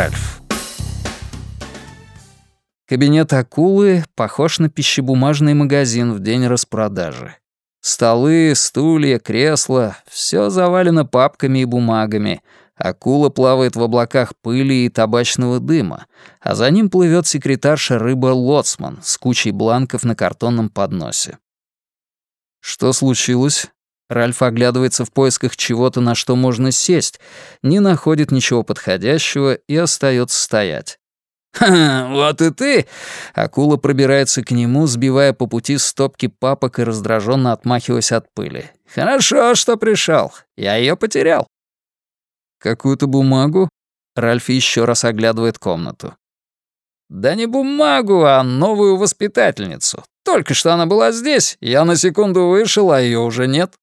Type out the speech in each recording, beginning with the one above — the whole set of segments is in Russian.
Ральф. Кабинет акулы похож на пищебумажный магазин в день распродажи. Столы, стулья, кресла — все завалено папками и бумагами. Акула плавает в облаках пыли и табачного дыма, а за ним плывет секретарша рыба Лоцман с кучей бланков на картонном подносе. Что случилось? Ральф оглядывается в поисках чего-то, на что можно сесть, не находит ничего подходящего и остается стоять. «Ха, вот и ты!» Акула пробирается к нему, сбивая по пути стопки папок и раздраженно отмахиваясь от пыли. «Хорошо, что пришел. Я ее потерял». «Какую-то бумагу?» Ральф еще раз оглядывает комнату. «Да не бумагу, а новую воспитательницу. Только что она была здесь, я на секунду вышел, а ее уже нет».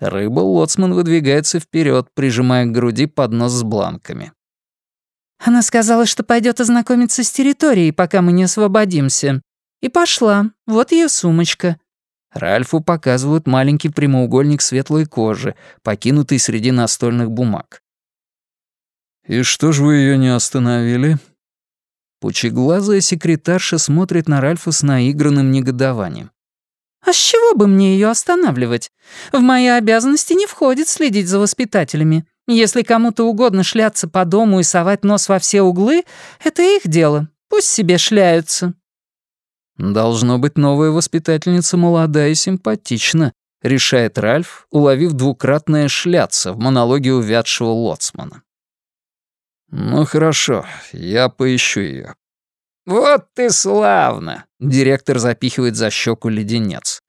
Рыба-лоцман выдвигается вперед, прижимая к груди поднос с бланками. Она сказала, что пойдет ознакомиться с территорией, пока мы не освободимся. И пошла. Вот ее сумочка. Ральфу показывают маленький прямоугольник светлой кожи, покинутый среди настольных бумаг. «И что ж вы ее не остановили?» Пучеглазая секретарша смотрит на Ральфа с наигранным негодованием. «А с чего бы мне ее останавливать? В мои обязанности не входит следить за воспитателями. Если кому-то угодно шляться по дому и совать нос во все углы, это их дело. Пусть себе шляются». «Должно быть, новая воспитательница молодая и симпатична», — решает Ральф, уловив двукратное «шляться» в монологе увядшего лоцмана. «Ну хорошо, я поищу ее. «Вот ты славно!» — директор запихивает за щеку леденец.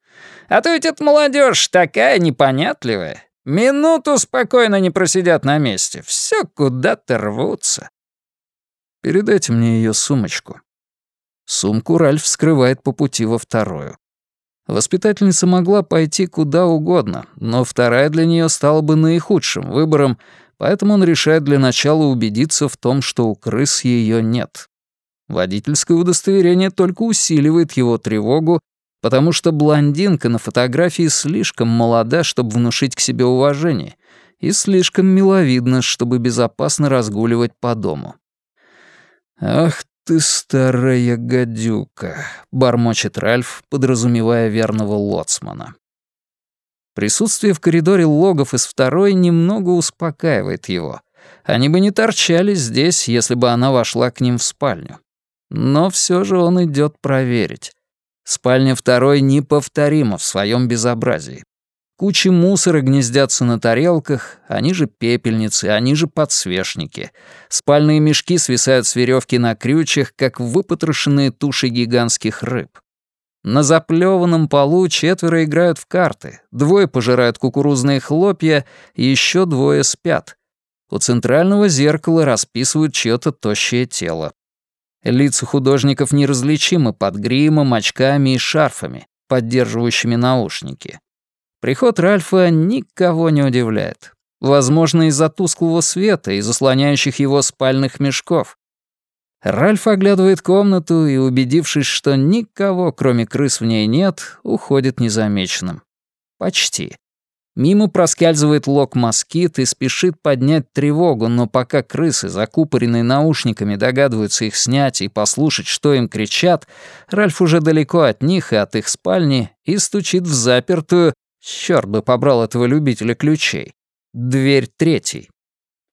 «А то ведь эта молодежь такая непонятливая. Минуту спокойно не просидят на месте. Все куда-то рвутся. Передайте мне ее сумочку. Сумку Ральф вскрывает по пути во вторую. Воспитательница могла пойти куда угодно, но вторая для нее стала бы наихудшим выбором, поэтому он решает для начала убедиться в том, что у крыс ее нет. Водительское удостоверение только усиливает его тревогу потому что блондинка на фотографии слишком молода, чтобы внушить к себе уважение, и слишком миловидна, чтобы безопасно разгуливать по дому. «Ах ты, старая гадюка», — бормочет Ральф, подразумевая верного лоцмана. Присутствие в коридоре логов из второй немного успокаивает его. Они бы не торчали здесь, если бы она вошла к ним в спальню. Но все же он идет проверить. Спальня второй неповторима в своем безобразии. Кучи мусора гнездятся на тарелках, они же пепельницы, они же подсвечники. Спальные мешки свисают с веревки на крючьях, как выпотрошенные туши гигантских рыб. На заплеванном полу четверо играют в карты, двое пожирают кукурузные хлопья, еще двое спят. У центрального зеркала расписывают чьё-то тощее тело. Лица художников неразличимы под гримом, очками и шарфами, поддерживающими наушники. Приход Ральфа никого не удивляет. Возможно, из-за тусклого света и заслоняющих его спальных мешков. Ральф оглядывает комнату и, убедившись, что никого, кроме крыс, в ней нет, уходит незамеченным. Почти. Мимо проскальзывает лок-москит и спешит поднять тревогу, но пока крысы, закупоренные наушниками, догадываются их снять и послушать, что им кричат, Ральф уже далеко от них и от их спальни и стучит в запертую, черт бы побрал этого любителя ключей, дверь третий.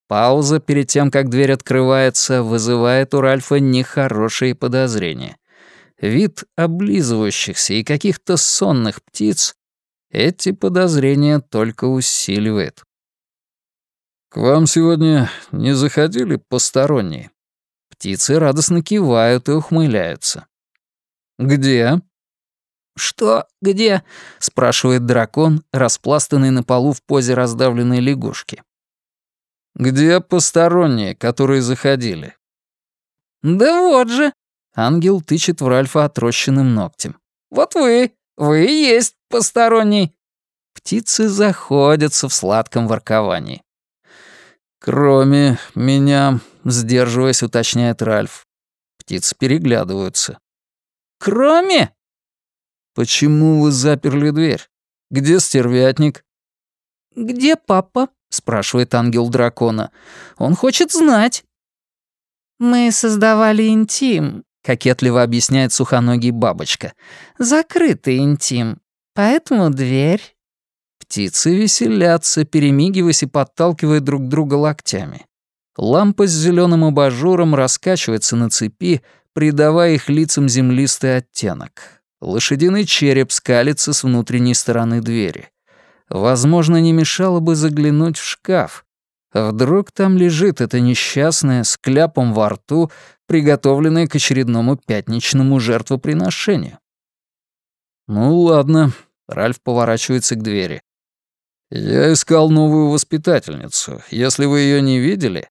Пауза перед тем, как дверь открывается, вызывает у Ральфа нехорошие подозрения. Вид облизывающихся и каких-то сонных птиц эти подозрения только усиливает. «К вам сегодня не заходили посторонние?» Птицы радостно кивают и ухмыляются. «Где?» «Что? Где?» — спрашивает дракон, распластанный на полу в позе раздавленной лягушки. «Где посторонние, которые заходили?» «Да вот же!» — ангел тычет в Ральфа отрощенным ногтем. «Вот вы, вы и есть посторонний». Птицы заходятся в сладком ворковании. «Кроме меня», — сдерживаясь, уточняет Ральф. Птицы переглядываются. «Кроме?» «Почему вы заперли дверь? Где стервятник?» «Где папа?» — спрашивает ангел дракона. «Он хочет знать». «Мы создавали интим», — кокетливо объясняет сухоногий бабочка. «Закрытый интим, поэтому дверь». Птицы веселятся, перемигиваясь и подталкивая друг друга локтями. Лампа с зеленым абажуром раскачивается на цепи, придавая их лицам землистый оттенок. Лошадиный череп скалится с внутренней стороны двери. Возможно, не мешало бы заглянуть в шкаф. Вдруг там лежит эта несчастная с кляпом во рту, приготовленная к очередному пятничному жертвоприношению. «Ну ладно», — Ральф поворачивается к двери. «Я искал новую воспитательницу. Если вы ее не видели...»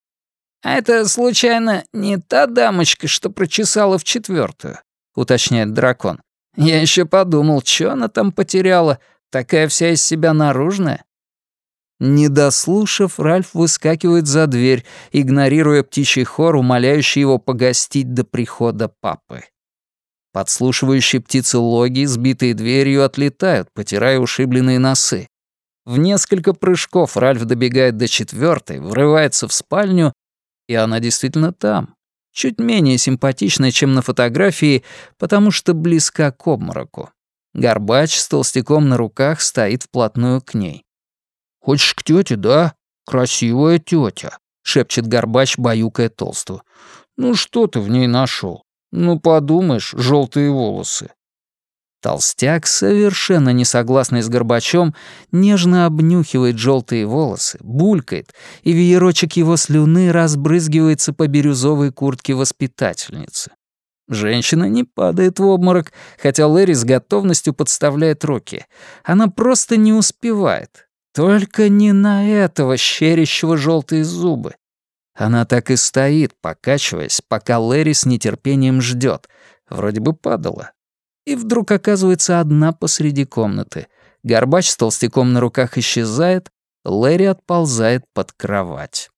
«А это, случайно, не та дамочка, что прочесала в четвертую? уточняет дракон. «Я еще подумал, что она там потеряла, такая вся из себя наружная». Не дослушав, Ральф выскакивает за дверь, игнорируя птичий хор, умоляющий его погостить до прихода папы. Подслушивающие птицы логи, сбитые дверью, отлетают, потирая ушибленные носы. В несколько прыжков Ральф добегает до четвертой, врывается в спальню, и она действительно там. Чуть менее симпатичная, чем на фотографии, потому что близка к обмороку. Горбач с толстяком на руках стоит вплотную к ней. «Хочешь к тете, да? Красивая тетя», — шепчет Горбач, баюкая толстую. «Ну что ты в ней нашел? Ну подумаешь, желтые волосы. Толстяк, совершенно не согласный с Горбачом, нежно обнюхивает желтые волосы, булькает, и веерочек его слюны разбрызгивается по бирюзовой куртке воспитательницы. Женщина не падает в обморок, хотя Лэри с готовностью подставляет руки. Она просто не успевает. Только не на этого щерящего желтые зубы. Она так и стоит, покачиваясь, пока Лэри с нетерпением ждет. Вроде бы падала, и вдруг оказывается одна посреди комнаты. Горбач с толстяком на руках исчезает, Лэри отползает под кровать.